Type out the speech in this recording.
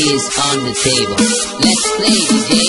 is on the Table. Let's play, the game.